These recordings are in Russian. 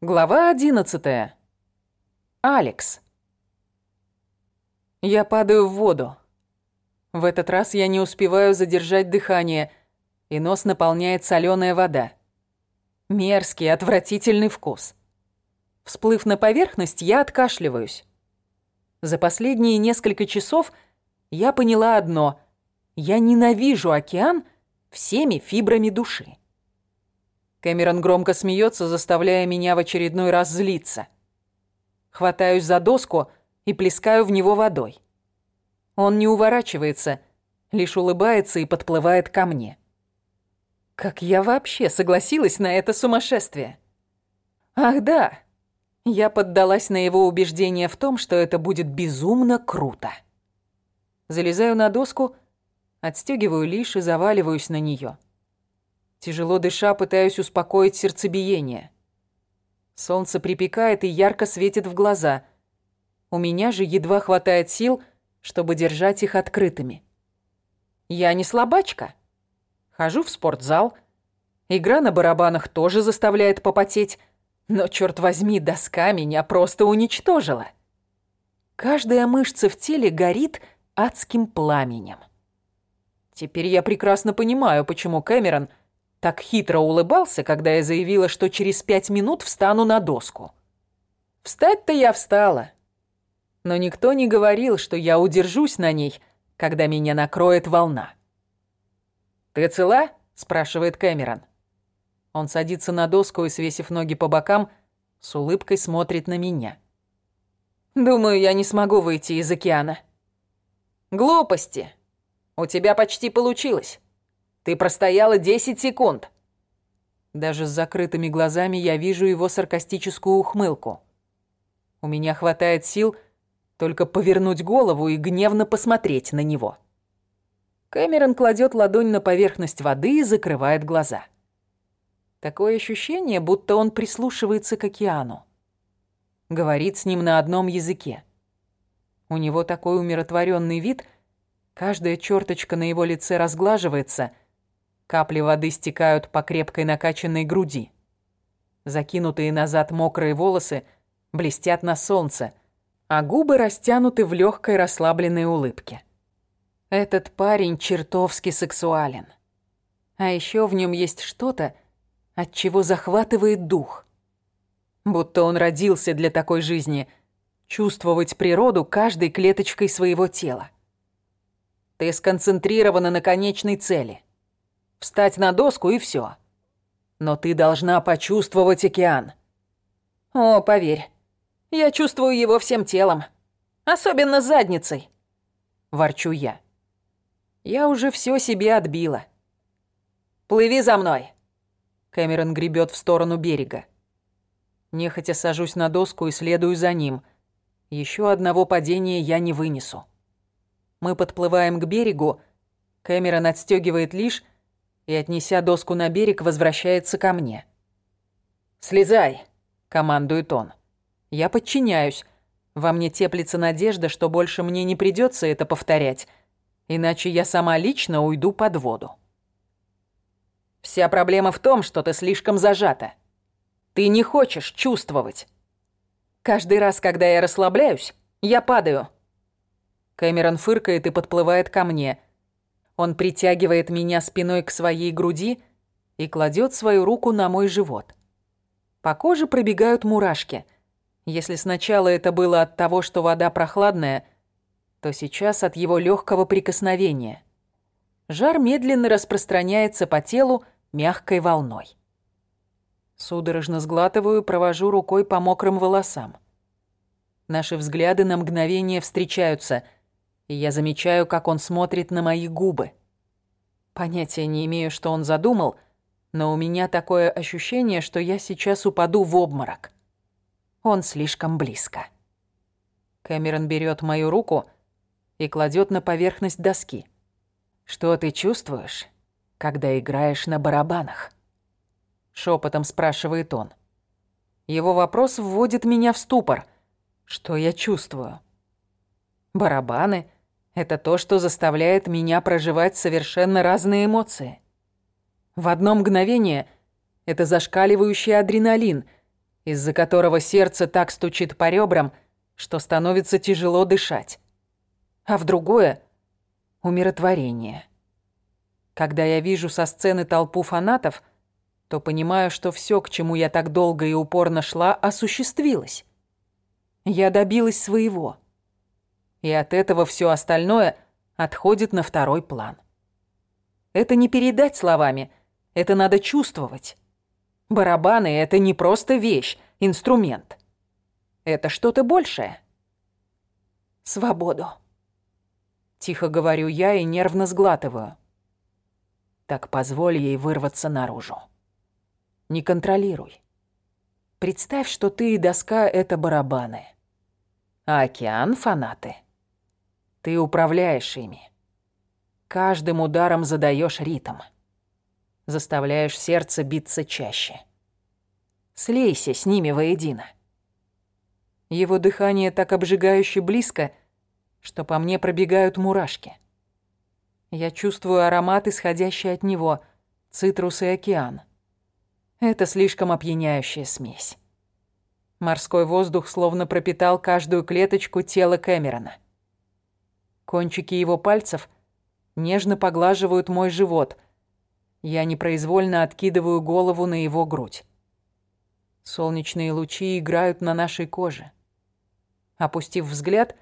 Глава 11. Алекс. Я падаю в воду. В этот раз я не успеваю задержать дыхание, и нос наполняет соленая вода. Мерзкий, отвратительный вкус. Всплыв на поверхность, я откашливаюсь. За последние несколько часов я поняла одно: я ненавижу океан всеми фибрами души. Кэмерон громко смеется, заставляя меня в очередной раз злиться. Хватаюсь за доску и плескаю в него водой. Он не уворачивается, лишь улыбается и подплывает ко мне. Как я вообще согласилась на это сумасшествие? Ах да, я поддалась на его убеждение в том, что это будет безумно круто. Залезаю на доску, отстегиваю лишь и заваливаюсь на нее. Тяжело дыша, пытаюсь успокоить сердцебиение. Солнце припекает и ярко светит в глаза. У меня же едва хватает сил, чтобы держать их открытыми. Я не слабачка. Хожу в спортзал. Игра на барабанах тоже заставляет попотеть. Но, черт возьми, доска меня просто уничтожила. Каждая мышца в теле горит адским пламенем. Теперь я прекрасно понимаю, почему Кэмерон так хитро улыбался, когда я заявила, что через пять минут встану на доску. Встать-то я встала. Но никто не говорил, что я удержусь на ней, когда меня накроет волна. «Ты цела?» – спрашивает Кэмерон. Он садится на доску и, свесив ноги по бокам, с улыбкой смотрит на меня. «Думаю, я не смогу выйти из океана». «Глупости. У тебя почти получилось». Ты простояла 10 секунд. Даже с закрытыми глазами я вижу его саркастическую ухмылку. У меня хватает сил только повернуть голову и гневно посмотреть на него. Кэмерон кладет ладонь на поверхность воды и закрывает глаза. Такое ощущение, будто он прислушивается к океану. Говорит с ним на одном языке. У него такой умиротворенный вид, каждая черточка на его лице разглаживается — Капли воды стекают по крепкой накачанной груди. Закинутые назад мокрые волосы блестят на солнце, а губы растянуты в легкой расслабленной улыбке. Этот парень чертовски сексуален. А еще в нем есть что-то, от чего захватывает дух. Будто он родился для такой жизни, чувствовать природу каждой клеточкой своего тела. Ты сконцентрирована на конечной цели — Встать на доску и все. Но ты должна почувствовать океан. О, поверь, я чувствую его всем телом. Особенно задницей. Ворчу я. Я уже все себе отбила. Плыви за мной. Кэмерон гребет в сторону берега. Нехотя сажусь на доску и следую за ним. Еще одного падения я не вынесу. Мы подплываем к берегу. Кэмерон отстегивает лишь и, отнеся доску на берег, возвращается ко мне. «Слезай!» — командует он. Я подчиняюсь. Во мне теплится надежда, что больше мне не придется это повторять, иначе я сама лично уйду под воду. Вся проблема в том, что ты слишком зажата. Ты не хочешь чувствовать. Каждый раз, когда я расслабляюсь, я падаю. Кэмерон фыркает и подплывает ко мне — он притягивает меня спиной к своей груди и кладет свою руку на мой живот. По коже пробегают мурашки. Если сначала это было от того, что вода прохладная, то сейчас от его легкого прикосновения. Жар медленно распространяется по телу мягкой волной. Судорожно сглатываю, провожу рукой по мокрым волосам. Наши взгляды на мгновение встречаются — и я замечаю, как он смотрит на мои губы. Понятия не имею, что он задумал, но у меня такое ощущение, что я сейчас упаду в обморок. Он слишком близко. Кэмерон берет мою руку и кладет на поверхность доски. «Что ты чувствуешь, когда играешь на барабанах?» Шепотом спрашивает он. Его вопрос вводит меня в ступор. Что я чувствую? Барабаны — это то, что заставляет меня проживать совершенно разные эмоции. В одно мгновение это зашкаливающий адреналин, из-за которого сердце так стучит по ребрам, что становится тяжело дышать. А в другое — умиротворение. Когда я вижу со сцены толпу фанатов, то понимаю, что все, к чему я так долго и упорно шла, осуществилось. Я добилась своего. И от этого все остальное отходит на второй план. Это не передать словами, это надо чувствовать. Барабаны — это не просто вещь, инструмент. Это что-то большее. Свободу. Тихо говорю я и нервно сглатываю. Так позволь ей вырваться наружу. Не контролируй. Представь, что ты и доска — это барабаны. А океан — фанаты. Ты управляешь ими. Каждым ударом задаешь ритм. Заставляешь сердце биться чаще. Слейся с ними воедино. Его дыхание так обжигающе близко, что по мне пробегают мурашки. Я чувствую аромат, исходящий от него, цитрус и океан. Это слишком опьяняющая смесь. Морской воздух словно пропитал каждую клеточку тела Кэмерона. Кончики его пальцев нежно поглаживают мой живот. Я непроизвольно откидываю голову на его грудь. Солнечные лучи играют на нашей коже. Опустив взгляд,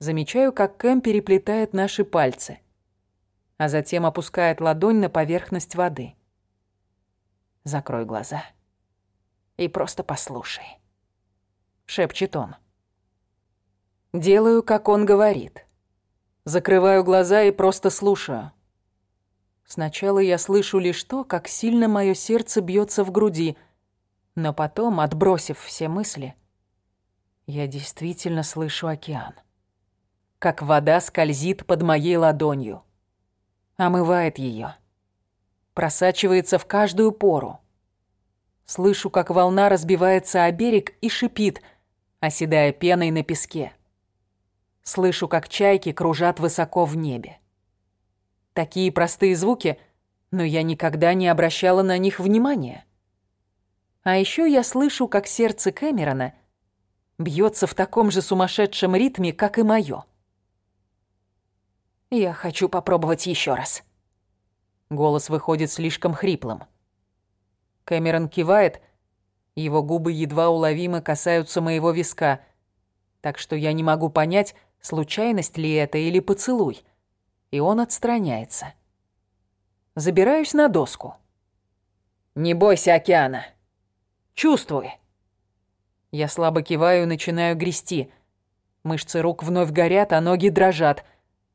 замечаю, как Кэм переплетает наши пальцы, а затем опускает ладонь на поверхность воды. Закрой глаза и просто послушай. Шепчет он. Делаю, как он говорит. Закрываю глаза и просто слушаю. Сначала я слышу лишь то, как сильно мое сердце бьется в груди, но потом, отбросив все мысли, я действительно слышу океан. Как вода скользит под моей ладонью. Омывает ее просачивается в каждую пору. Слышу, как волна разбивается о берег и шипит, оседая пеной на песке. Слышу, как чайки кружат высоко в небе. Такие простые звуки, но я никогда не обращала на них внимания. А еще я слышу, как сердце Кэмерона бьется в таком же сумасшедшем ритме, как и мое. Я хочу попробовать еще раз. Голос выходит слишком хриплым. Кэмерон кивает, его губы едва уловимо касаются моего виска, так что я не могу понять, случайность ли это или поцелуй, и он отстраняется. Забираюсь на доску. «Не бойся океана. Чувствуй». Я слабо киваю и начинаю грести. Мышцы рук вновь горят, а ноги дрожат,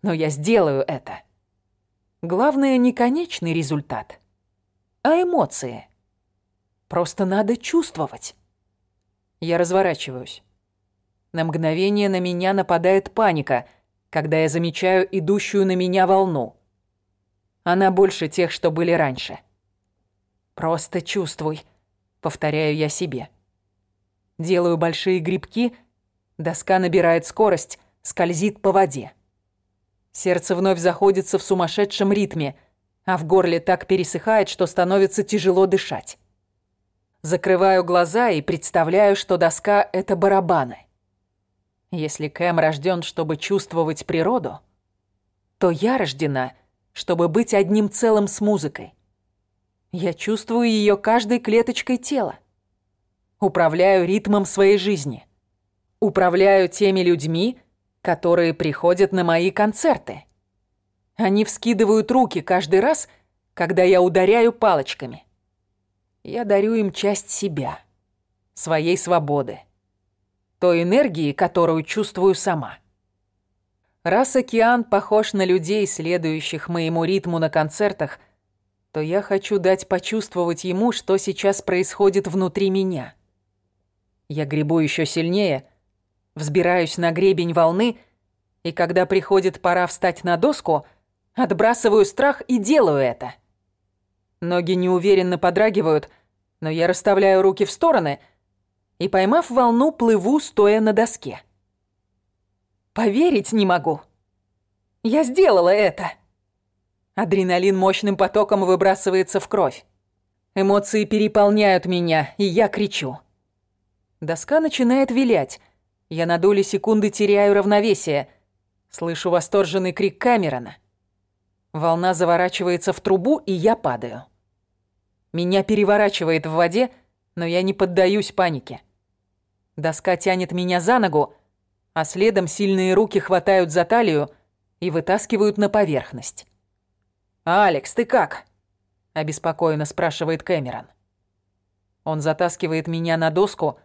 но я сделаю это. Главное не конечный результат, а эмоции. Просто надо чувствовать. Я разворачиваюсь. На мгновение на меня нападает паника, когда я замечаю идущую на меня волну. Она больше тех, что были раньше. «Просто чувствуй», — повторяю я себе. Делаю большие грибки, доска набирает скорость, скользит по воде. Сердце вновь заходится в сумасшедшем ритме, а в горле так пересыхает, что становится тяжело дышать. Закрываю глаза и представляю, что доска — это барабаны. Если Кэм рожден, чтобы чувствовать природу, то я рождена, чтобы быть одним целым с музыкой. Я чувствую ее каждой клеточкой тела. Управляю ритмом своей жизни. Управляю теми людьми, которые приходят на мои концерты. Они вскидывают руки каждый раз, когда я ударяю палочками. Я дарю им часть себя, своей свободы, той энергии, которую чувствую сама. Раз океан похож на людей, следующих моему ритму на концертах, то я хочу дать почувствовать ему, что сейчас происходит внутри меня. Я гребу еще сильнее — Взбираюсь на гребень волны, и когда приходит пора встать на доску, отбрасываю страх и делаю это. Ноги неуверенно подрагивают, но я расставляю руки в стороны и, поймав волну, плыву, стоя на доске. Поверить не могу. Я сделала это. Адреналин мощным потоком выбрасывается в кровь. Эмоции переполняют меня, и я кричу. Доска начинает вилять. Я на доли секунды теряю равновесие. Слышу восторженный крик Камерона. Волна заворачивается в трубу, и я падаю. Меня переворачивает в воде, но я не поддаюсь панике. Доска тянет меня за ногу, а следом сильные руки хватают за талию и вытаскивают на поверхность. «Алекс, ты как?» – обеспокоенно спрашивает Кэмерон. Он затаскивает меня на доску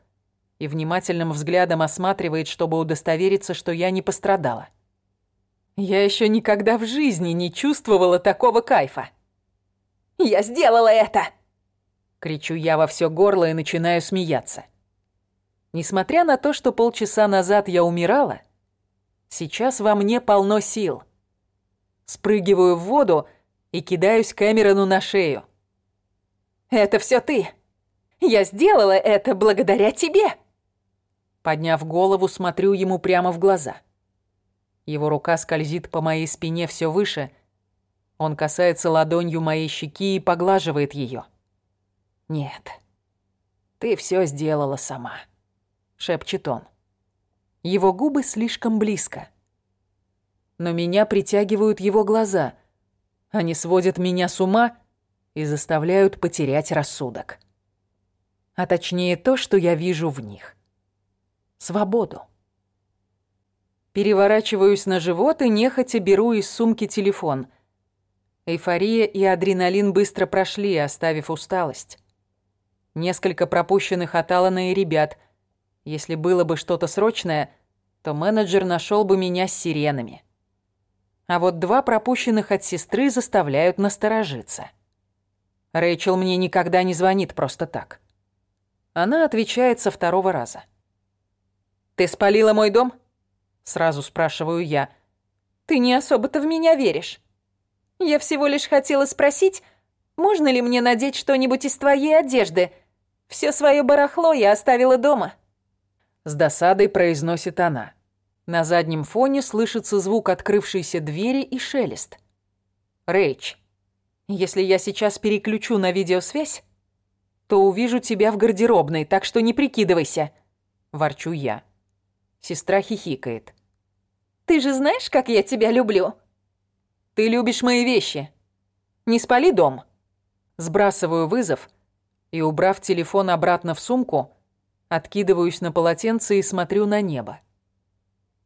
и внимательным взглядом осматривает, чтобы удостовериться, что я не пострадала. Я еще никогда в жизни не чувствовала такого кайфа. «Я сделала это!» Кричу я во все горло и начинаю смеяться. Несмотря на то, что полчаса назад я умирала, сейчас во мне полно сил. Спрыгиваю в воду и кидаюсь Кэмерону на шею. «Это все ты! Я сделала это благодаря тебе!» Подняв голову, смотрю ему прямо в глаза. Его рука скользит по моей спине все выше. Он касается ладонью моей щеки и поглаживает ее. «Нет, ты все сделала сама», — шепчет он. Его губы слишком близко. Но меня притягивают его глаза. Они сводят меня с ума и заставляют потерять рассудок. А точнее то, что я вижу в них. Свободу. Переворачиваюсь на живот и нехотя беру из сумки телефон. Эйфория и адреналин быстро прошли, оставив усталость. Несколько пропущенных от Алана и ребят. Если было бы что-то срочное, то менеджер нашел бы меня с сиренами. А вот два пропущенных от сестры заставляют насторожиться. Рэйчел мне никогда не звонит просто так. Она отвечает со второго раза. «Ты спалила мой дом?» Сразу спрашиваю я. «Ты не особо-то в меня веришь. Я всего лишь хотела спросить, можно ли мне надеть что-нибудь из твоей одежды, все свое барахло я оставила дома. С досадой произносит она. На заднем фоне слышится звук открывшейся двери и шелест. Рэйч, если я сейчас переключу на видеосвязь, то увижу тебя в гардеробной, так что не прикидывайся. Ворчу я. Сестра хихикает. Ты же знаешь, как я тебя люблю? Ты любишь мои вещи. Не спали дом. Сбрасываю вызов и, убрав телефон обратно в сумку, откидываюсь на полотенце и смотрю на небо.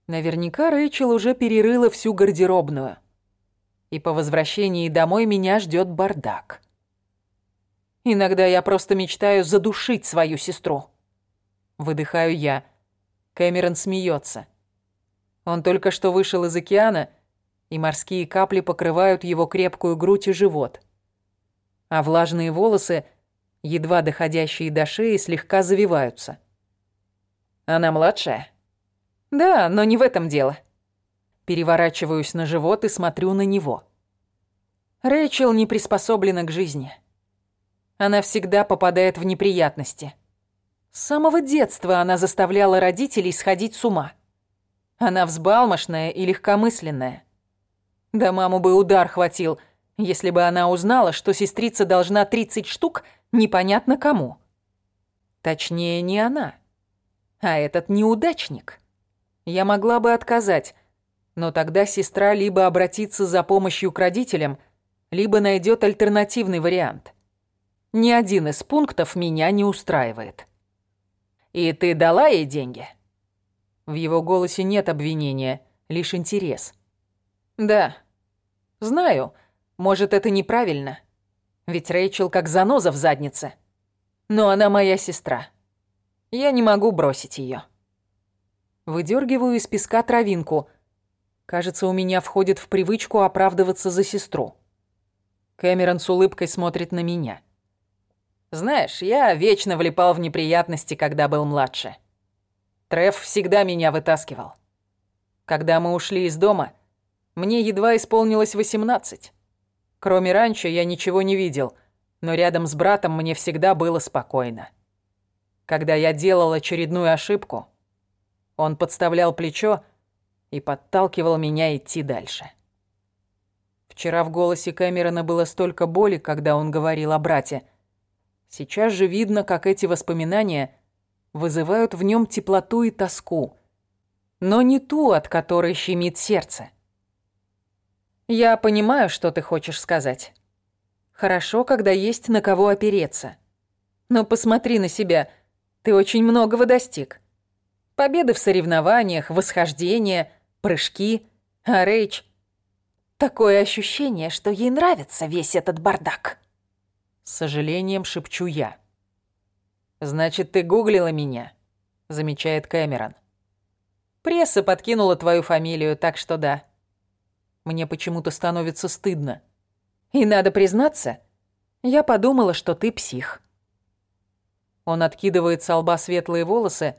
Наверняка Рэйчел уже перерыла всю гардеробную. И по возвращении домой меня ждет бардак. Иногда я просто мечтаю задушить свою сестру. Выдыхаю я. Кэмерон смеется. Он только что вышел из океана, и морские капли покрывают его крепкую грудь и живот. А влажные волосы едва доходящие до шеи, слегка завиваются. Она младшая? Да, но не в этом дело. Переворачиваюсь на живот и смотрю на него. Рэйчел не приспособлена к жизни. Она всегда попадает в неприятности. С самого детства она заставляла родителей сходить с ума. Она взбалмошная и легкомысленная. Да маму бы удар хватил, если бы она узнала, что сестрица должна 30 штук – непонятно кому. Точнее, не она, а этот неудачник. Я могла бы отказать, но тогда сестра либо обратится за помощью к родителям, либо найдет альтернативный вариант. Ни один из пунктов меня не устраивает. «И ты дала ей деньги?» В его голосе нет обвинения, лишь интерес. «Да. Знаю, может, это неправильно. Ведь Рэйчел как заноза в заднице. Но она моя сестра. Я не могу бросить ее. Выдергиваю из песка травинку. Кажется, у меня входит в привычку оправдываться за сестру. Кэмерон с улыбкой смотрит на меня. Знаешь, я вечно влипал в неприятности, когда был младше. Треф всегда меня вытаскивал. Когда мы ушли из дома, мне едва исполнилось восемнадцать. Кроме ранчо я ничего не видел, но рядом с братом мне всегда было спокойно. Когда я делал очередную ошибку, он подставлял плечо и подталкивал меня идти дальше. Вчера в голосе Кэмерона было столько боли, когда он говорил о брате. Сейчас же видно, как эти воспоминания вызывают в нем теплоту и тоску, но не ту, от которой щемит сердце. Я понимаю, что ты хочешь сказать. Хорошо, когда есть на кого опереться. Но посмотри на себя, ты очень многого достиг. Победы в соревнованиях, восхождения, прыжки, а Рейч... Такое ощущение, что ей нравится весь этот бардак. С сожалением шепчу я. «Значит, ты гуглила меня?» — замечает Кэмерон. «Пресса подкинула твою фамилию, так что да». Мне почему-то становится стыдно. И надо признаться, я подумала, что ты псих. Он откидывает с лба светлые волосы,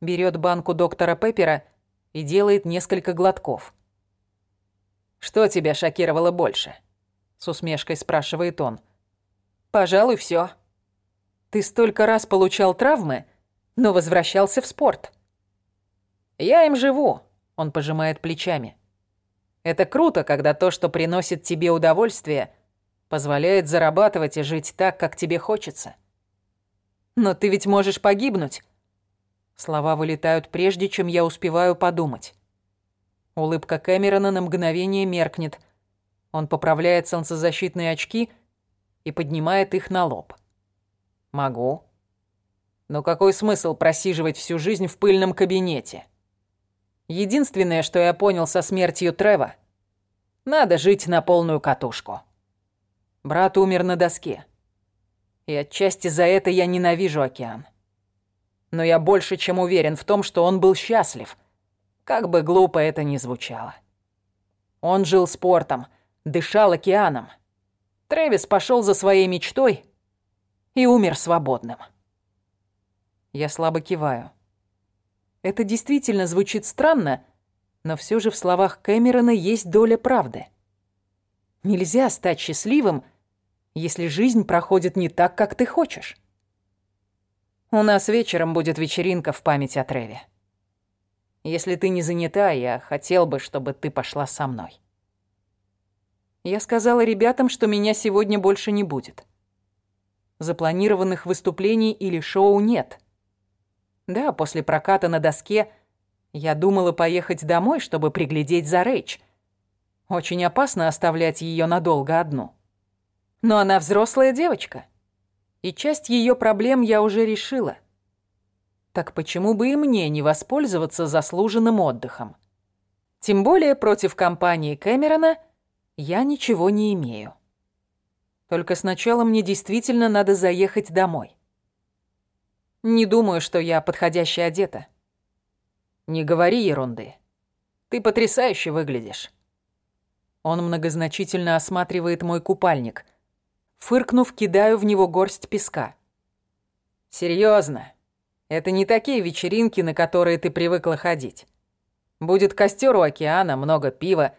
берет банку доктора Пеппера и делает несколько глотков. «Что тебя шокировало больше?» — с усмешкой спрашивает он. «Пожалуй, все. Ты столько раз получал травмы, но возвращался в спорт». «Я им живу», — он пожимает плечами. «Это круто, когда то, что приносит тебе удовольствие, позволяет зарабатывать и жить так, как тебе хочется». «Но ты ведь можешь погибнуть». Слова вылетают прежде, чем я успеваю подумать. Улыбка Кэмерона на мгновение меркнет. Он поправляет солнцезащитные очки и поднимает их на лоб. Могу. Но какой смысл просиживать всю жизнь в пыльном кабинете? Единственное, что я понял со смертью Трева, надо жить на полную катушку. Брат умер на доске. И отчасти за это я ненавижу океан. Но я больше чем уверен в том, что он был счастлив, как бы глупо это ни звучало. Он жил спортом, дышал океаном. Трэвис пошел за своей мечтой и умер свободным. Я слабо киваю. Это действительно звучит странно, но все же в словах Кэмерона есть доля правды. Нельзя стать счастливым, если жизнь проходит не так, как ты хочешь. У нас вечером будет вечеринка в память о Треве. Если ты не занята, я хотел бы, чтобы ты пошла со мной. Я сказала ребятам, что меня сегодня больше не будет. Запланированных выступлений или шоу нет. Да, после проката на доске я думала поехать домой, чтобы приглядеть за Рэйч. Очень опасно оставлять ее надолго одну. Но она взрослая девочка. И часть ее проблем я уже решила. Так почему бы и мне не воспользоваться заслуженным отдыхом? Тем более против компании Кэмерона я ничего не имею. Только сначала мне действительно надо заехать домой. Не думаю, что я подходяще одета. Не говори ерунды. Ты потрясающе выглядишь. Он многозначительно осматривает мой купальник. Фыркнув, кидаю в него горсть песка. Серьезно, это не такие вечеринки, на которые ты привыкла ходить. Будет костер у океана, много пива,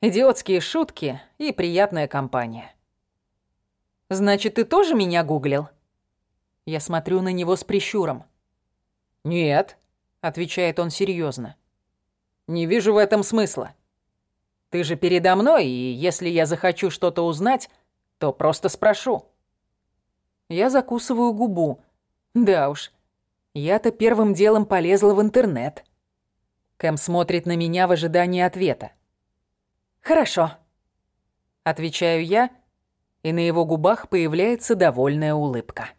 идиотские шутки и приятная компания. Значит, ты тоже меня гуглил? Я смотрю на него с прищуром. Нет, отвечает он серьезно. Не вижу в этом смысла. Ты же передо мной, и если я захочу что-то узнать, то просто спрошу. Я закусываю губу. Да уж, я-то первым делом полезла в интернет. Кэм смотрит на меня в ожидании ответа. «Хорошо», — отвечаю я, и на его губах появляется довольная улыбка.